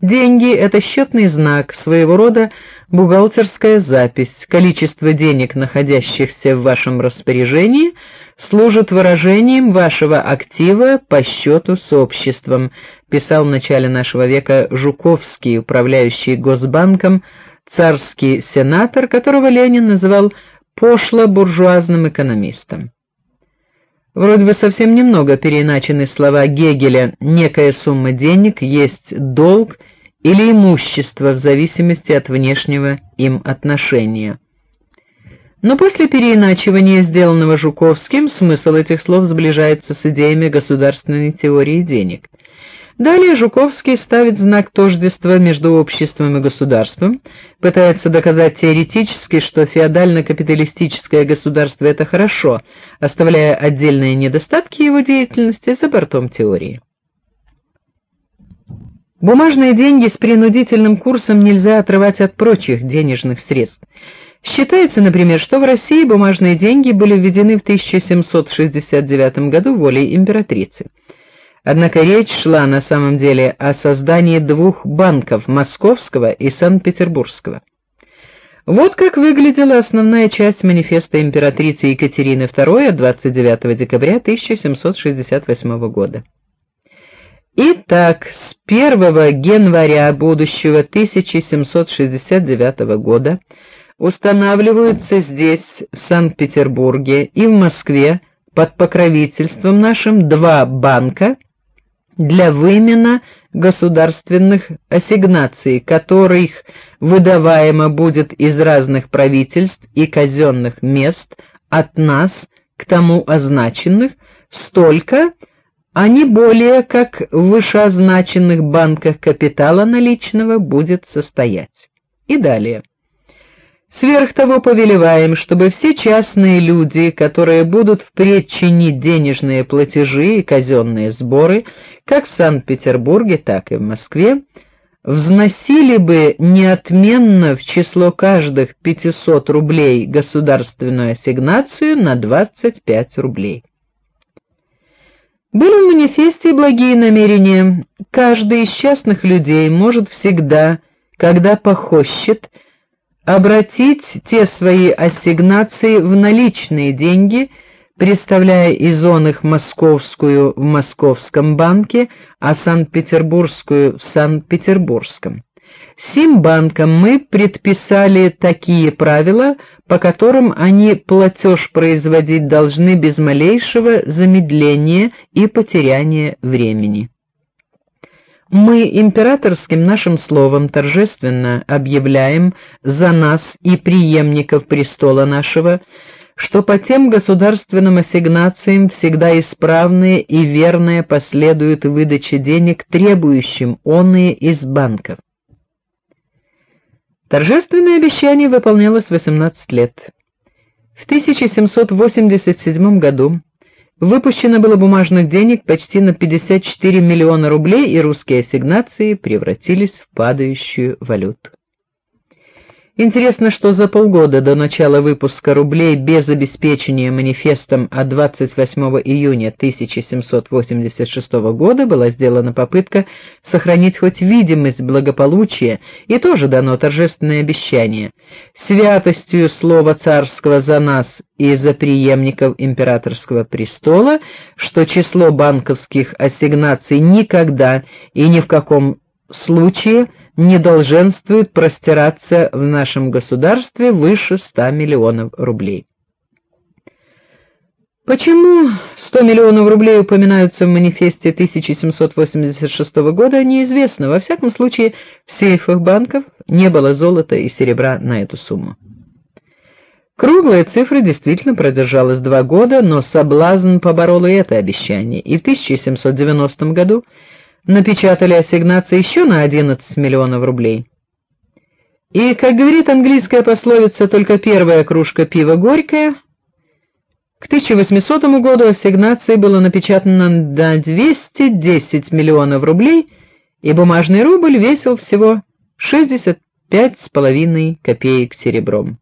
Деньги это счетный знак, своего рода бухгалтерская запись. Количество денег, находящихся в вашем распоряжении, служит выражением вашего актива по счету с обществом, писал в начале нашего века Жуковский, управляющий Госбанком, царский сенатор, которого Ленин называл пошло-буржуазным экономистом. Вроде бы совсем немного переиначены слова Гегеля: некая сумма денег есть долг или имущество в зависимости от внешнего им отношения. Но после переиначивания, сделанного Жуковским, смысл этих слов сближается с идеями государственной теории денег. Далее Жуковский ставит знак тождества между обществом и государством, пытается доказать теоретически, что феодально-капиталистическое государство это хорошо, оставляя отдельные недостатки его деятельности за бортом теории. Бумажные деньги с принудительным курсом нельзя отрывать от прочих денежных средств. Считается, например, что в России бумажные деньги были введены в 1769 году волей императрицы. Однако речь шла на самом деле о создании двух банков, Московского и Санкт-Петербургского. Вот как выглядела основная часть манифеста императрицы Екатерины II от 29 декабря 1768 года. Итак, с 1 января будущего 1769 года устанавливаются здесь, в Санкт-Петербурге и в Москве под покровительством нашим два банка – для вымена государственных ассигнаций, которых выдаваемо будет из разных правительств и казенных мест от нас к тому означенных столько, не более, как в вышеозначенных банках капитала наличного будет состоять. И далее. Сверх того повелеваем, чтобы все частные люди, которые будут впредь чинить денежные платежи и казенные сборы, как в Санкт-Петербурге, так и в Москве, взносили бы неотменно в число каждых 500 рублей государственную ассигнацию на 25 рублей. Были в манифесте благие намерения. Каждый из частных людей может всегда, когда похощет, обратить те свои ассигнации в наличные деньги, представляя из он их московскую в Московском банке, а Санкт-Петербургскую в Санкт-Петербургском. Сим банкам мы предписали такие правила, по которым они платеж производить должны без малейшего замедления и потеряния времени. Мы императорским нашим словом торжественно объявляем за нас и преемников престола нашего, что по тем государственным ассигнациям всегда исправные и верные последуют выдаче денег требующим оные из банков. Торжественное обещание выполнялось 18 лет. В 1787 году Выпущено было бумажных денег почти на 54 миллиона рублей, и русские ассигнации превратились в падающую валюту. Интересно, что за полгода до начала выпуска рублей без обеспечения манифестом от 28 июня 1786 года была сделана попытка сохранить хоть видимость благополучия, и тоже дано торжественное обещание: святостью слова царского за нас и за преемников императорского престола, что число банковских ассигнаций никогда и ни в каком случае не долженствует простираться в нашем государстве выше 100 миллионов рублей. Почему 100 миллионов рублей упоминаются в манифесте 1786 года, неизвестно. Во всяком случае, в сейфах банков не было золота и серебра на эту сумму. Круглая цифра действительно продержалась два года, но соблазн поборол и это обещание. И в 1790 году напечатали ассигнации еще на 11 миллионов рублей. И, как говорит английская пословица, только первая кружка пива горькая. К 1800 году ассигнаций было напечатано на 210 миллионов рублей, и бумажный рубль весил всего 65 с половиной копеек серебром.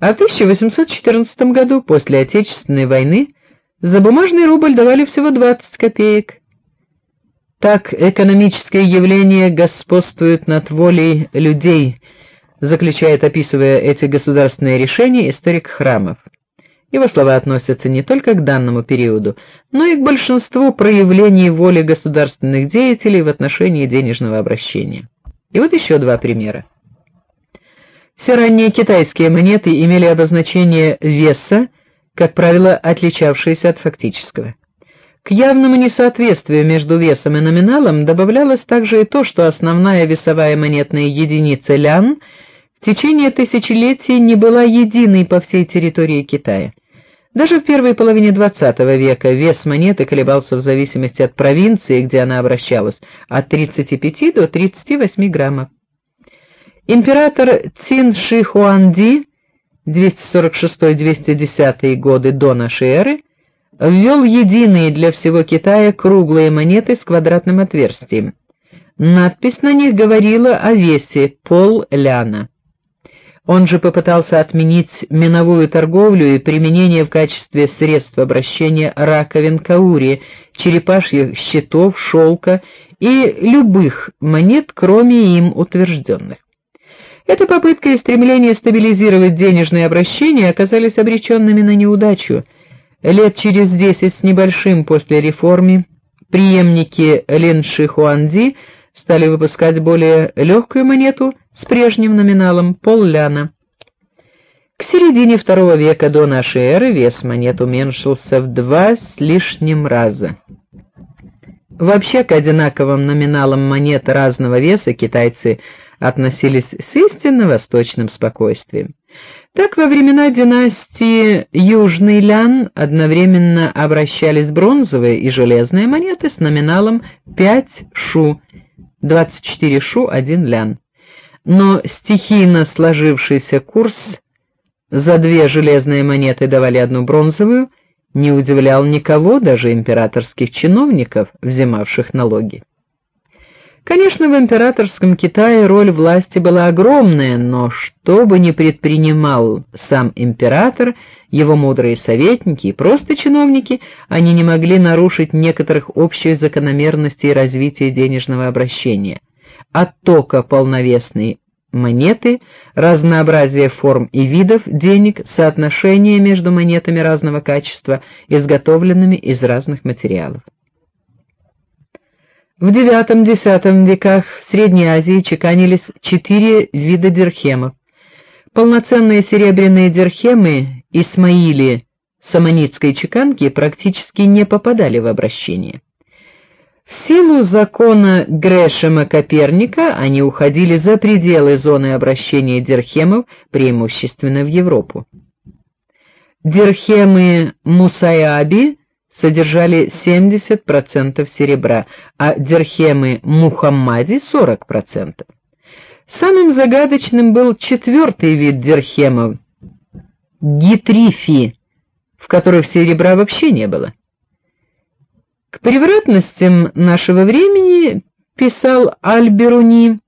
А в 1814 году, после Отечественной войны, за бумажный рубль давали всего 20 копеек. Так экономическое явление господствует над волей людей, заключает, описывая эти государственные решения, историк храмов. Его слова относятся не только к данному периоду, но и к большинству проявлений воли государственных деятелей в отношении денежного обращения. И вот еще два примера. Все ранние китайские монеты имели обозначение веса, как правило, отличавшееся от фактического. К явному несоответствию между весом и номиналом добавлялось также и то, что основная весовая монетная единица лян в течение тысячелетий не была единой по всей территории Китая. Даже в первой половине XX века вес монеты колебался в зависимости от провинции, где она обращалась, от 35 до 38 граммов. Император Цин Ши Хуанди 246-210 годы до нашей эры ввел единые для всего Китая круглые монеты с квадратным отверстием. Надпись на них говорила о весе пол ляна. Он же попытался отменить миновую торговлю и применение в качестве средства обращения раковин каури, черепашьих щитов, шелка и любых монет, кроме им утвержденных. Эта попытка и стремление стабилизировать денежные обращения оказались обреченными на неудачу. Лет через десять с небольшим после реформы преемники Лин Ши Хуанди стали выпускать более легкую монету с прежним номиналом полляна. К середине II века до нашей эры вес монет уменьшился в два с лишним раза. Вообще к одинаковым номиналам монет разного веса китайцы относились с истинно восточным спокойствием. Так во времена династии Южный Лян одновременно обращались бронзовые и железные монеты с номиналом 5 шу, 24 шу 1 лян. Но стихийно сложившийся курс за две железные монеты давали одну бронзовую не удивлял никого, даже императорских чиновников, взимавших налоги. Конечно, в императорском Китае роль власти была огромная, но что бы ни предпринимал сам император, его мудрые советники и просто чиновники, они не могли нарушить некоторых общих закономерностей развития денежного обращения. Оттока полновесной монеты, разнообразие форм и видов денег, соотношение между монетами разного качества, изготовленными из разных материалов. В IX-X веках в Средней Азии чеканились четыре вида дирхемов. Полноценные серебряные дирхемы Исмаили саманитской чеканки практически не попадали в обращение. В силу закона Грешема Коперника они уходили за пределы зоны обращения дирхемов, преимущественно в Европу. Дирхемы Мусаяби содержали 70% серебра, а дирхемы Мухаммади 40%. Самым загадочным был четвертый вид дирхемов гитрифи, в которых серебра вообще не было. К превратностям нашего времени, писал Аль-Беруни,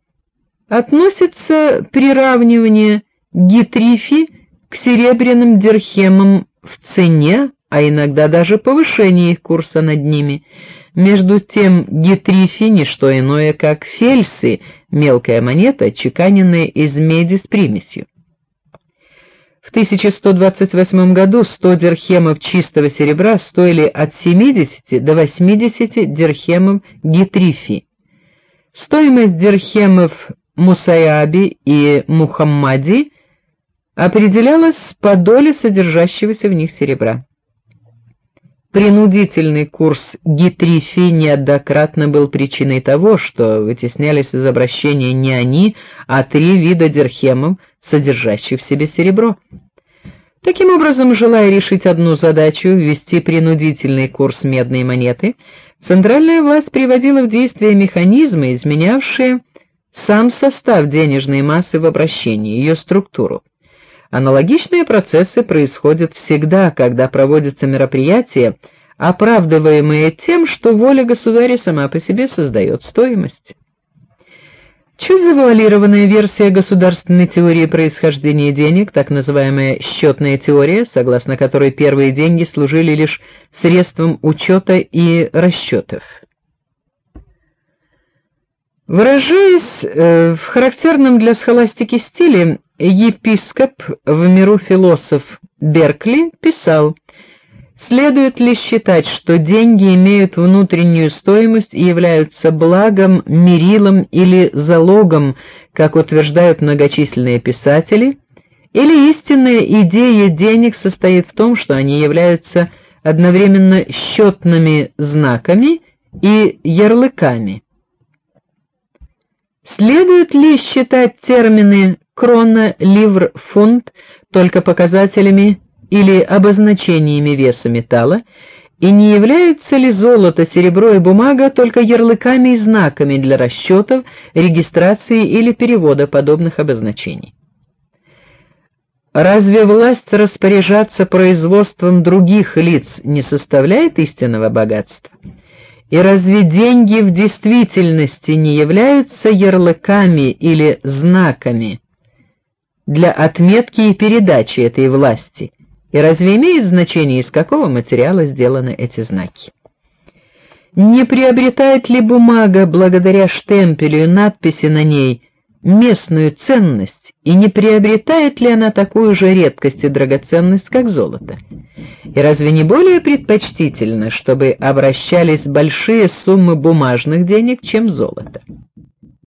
относится приравнивание гитрифи к серебряным дирхемам в цене, а иногда даже повышение их курса над ними. Между тем гитрифи не что иное, как фельсы, мелкая монета, чеканенная из меди с примесью. В 1128 году 100 дирхемов чистого серебра стоили от 70 до 80 дирхемов гитрифи. Стоимость дирхемов Мусаяби и Мухаммади определялась по доле содержащегося в них серебра. Принудительный курс гитрифи неоднократно был причиной того, что вытеснялись из обращения не они, а три вида дирхемов, содержащих в себе серебро. Таким образом, желая решить одну задачу ввести принудительный курс медной монеты, центральная власть приводила в действие механизмы, изменявшие сам состав денежной массы в обращении, ее структуру. Аналогичные процессы происходят всегда, когда проводятся мероприятия, оправдываемые тем, что воля государя сама по себе создает стоимость. Чуть завуалированная версия государственной теории происхождения денег, так называемая счетная теория, согласно которой первые деньги служили лишь средством учета и расчетов. Выражаясь э, в характерном для схоластики стиле, епископ в миру философ Беркли писал: Следует ли считать, что деньги имеют внутреннюю стоимость и являются благом, мерилом или залогом, как утверждают многочисленные писатели, или истинная идея денег состоит в том, что они являются одновременно счетными знаками и ярлыками? Следует ли считать термины крона, ливр, фунт только показателями или обозначениями веса металла, и не являются ли золото, серебро и бумага только ярлыками и знаками для расчетов, регистрации или перевода подобных обозначений? Разве власть распоряжаться производством других лиц не составляет истинного богатства? И разве деньги в действительности не являются ярлыками или знаками для отметки и передачи этой власти? И разве имеет значение, из какого материала сделаны эти знаки? Не приобретает ли бумага благодаря штемпелю и надписи на ней местную ценность, и не приобретает ли она такую же редкость и драгоценность, как золото? И разве не более предпочтительно, чтобы обращались большие суммы бумажных денег, чем золото?